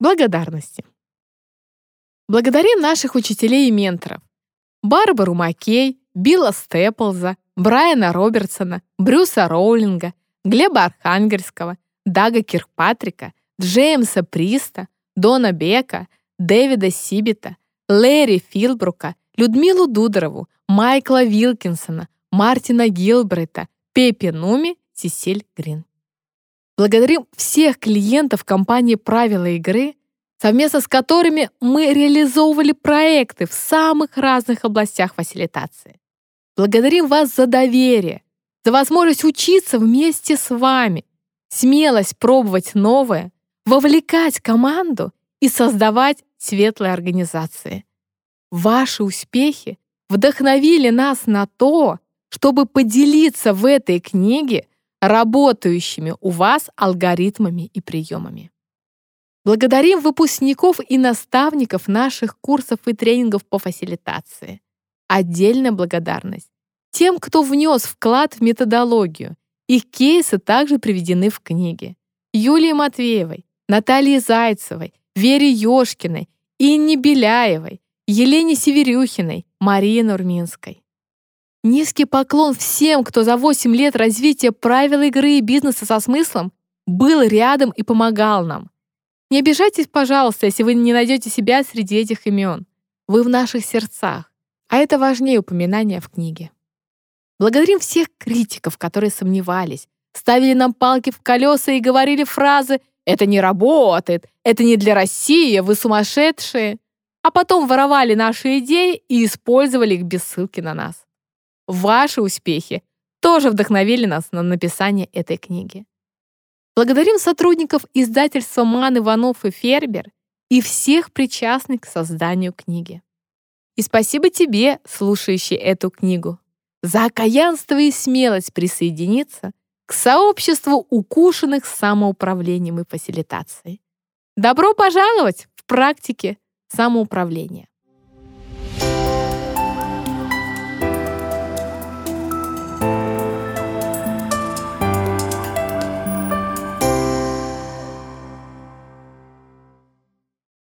Благодарности. Благодарим наших учителей и менторов. Барбару Маккей, Билла Степлза, Брайана Робертсона, Брюса Роулинга, Глеба Архангельского, Дага Киркпатрика, Джеймса Приста, Дона Бека, Дэвида Сибита, Лэри Филбрука, Людмилу Дудорову, Майкла Вилкинсона, Мартина Гилбрейта, Пеппи Нуми, Сесиль Грин. Благодарим всех клиентов компании «Правила игры», совместно с которыми мы реализовывали проекты в самых разных областях фасилитации. Благодарим вас за доверие, за возможность учиться вместе с вами, смелость пробовать новое, вовлекать команду и создавать светлые организации. Ваши успехи вдохновили нас на то, чтобы поделиться в этой книге работающими у вас алгоритмами и приемами. Благодарим выпускников и наставников наших курсов и тренингов по фасилитации. Отдельная благодарность тем, кто внес вклад в методологию. Их кейсы также приведены в книге. Юлии Матвеевой, Наталье Зайцевой, Вере Ёшкиной, Инне Беляевой, Елене Северюхиной, Марии Нурминской. Низкий поклон всем, кто за 8 лет развития правил игры и бизнеса со смыслом был рядом и помогал нам. Не обижайтесь, пожалуйста, если вы не найдете себя среди этих имен. Вы в наших сердцах, а это важнее упоминания в книге. Благодарим всех критиков, которые сомневались, ставили нам палки в колеса и говорили фразы «Это не работает», «Это не для России», «Вы сумасшедшие», а потом воровали наши идеи и использовали их без ссылки на нас. Ваши успехи тоже вдохновили нас на написание этой книги. Благодарим сотрудников издательства «Ман Иванов и Фербер» и всех причастных к созданию книги. И спасибо тебе, слушающий эту книгу, за окаянство и смелость присоединиться к сообществу укушенных самоуправлением и фасилитацией. Добро пожаловать в практике самоуправления.